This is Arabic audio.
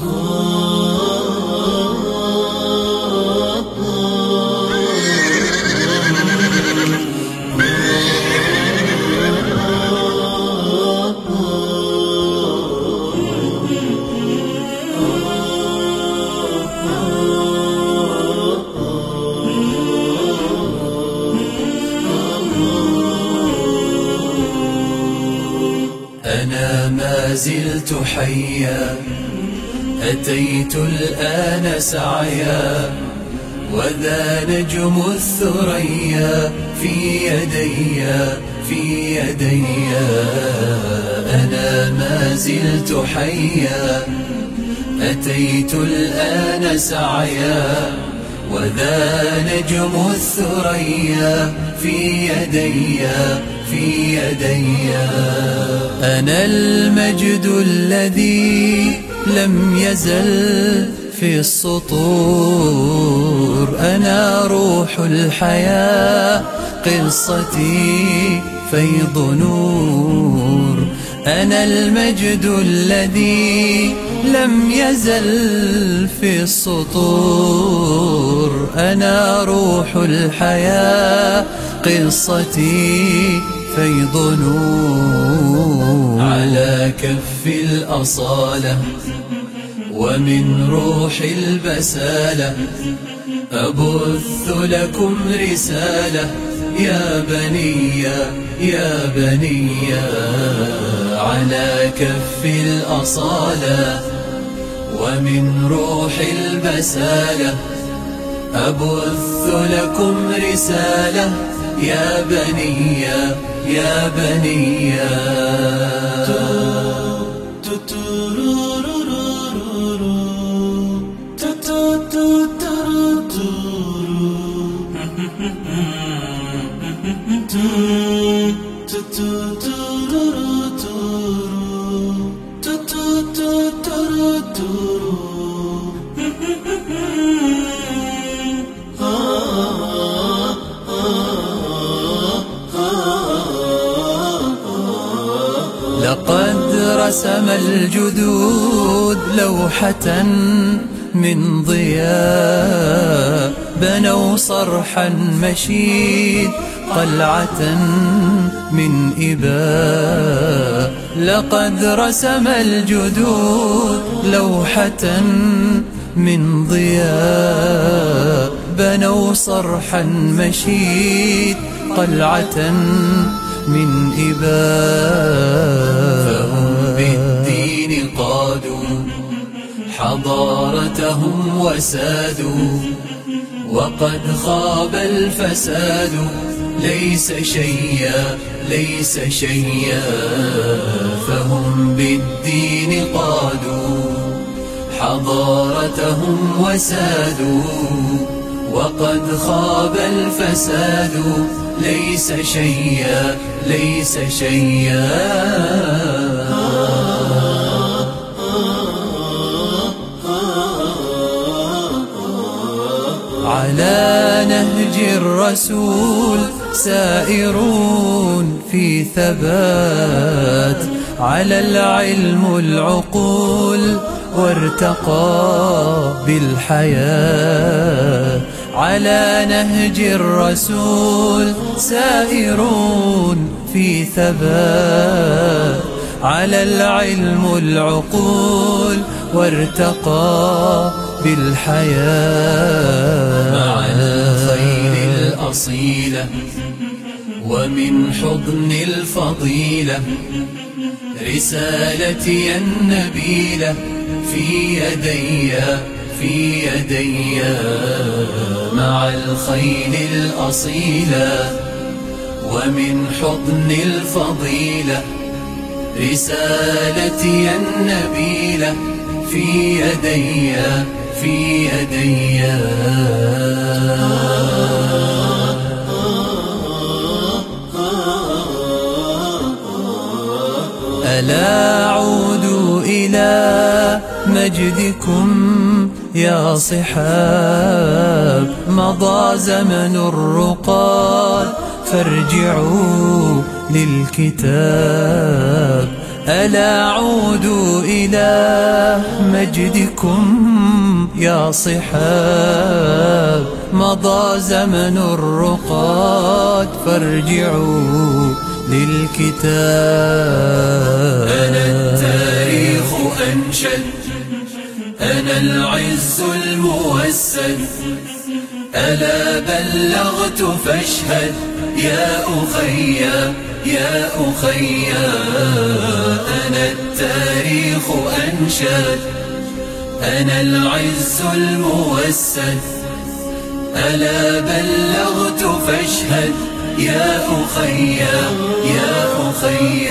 أنا ما زلت حيا. أتيت الآن سعيا وذا نجم الثريا في يدي في يدي أنا ما زلت حيا. أتيت الآن سعيا وذا نجم الثريا في يدي في يدي. أنا المجد الذي لم يزل في السطور. أنا روح الحياة قصتي فيض نور. أنا المجد الذي لم يزل في السطور. أنا روح الحياة قصتي فيض نور على كف الأصالة ومن روح البسالة أبث لكم رسالة يا بني يا بني على كف الأصالة ومن روح البسالة أبث لكم رسالة يا بني يا بني لقد رسم الجدود لوحة من ضياء بنوا صرحا مشيد قلعة من إباء. لقد رسم الجدود لوحة من ضياء بنوا صرحا مشيد قلعة من إباء. فهم بالدين قادوا حضارتهم وسادوا وقد خاب الفساد. ليس شيئا ليس شيئا. فهم بالدين قادوا حضارتهم وسادوا. وقد خاب الفساد. ليس شيئا ليس شيئا. على نهج الرسول سائرون في ثبات. على العلم العقول وارتقى بالحياة. على نهج الرسول سائرون في ثبات. على العلم العقول وارتقى بالحياة. مع الخير الأصيلة ومن حضن الفضيلة. رسالتي النبيلة في يدي في يدي. مع الخيل الأصيلة ومن حضن الفضيلة رسالتي النبيلة في يدي في يدي. ألا أعود إلى مجدكم يا صحاب مضى زمن الرقاد. فارجعوا للكتاب. ألا عودوا إلى مجدكم يا صحاب. مضى زمن الرقاد. فارجعوا للكتاب. أنا التاريخ أنشد. أنا العز الموسد ألا بلغت فاشهد. يا أخي يا أخي أنا التاريخ أنشد. أنا العز الموسد ألا بلغت فاشهد. يا أخي يا أخي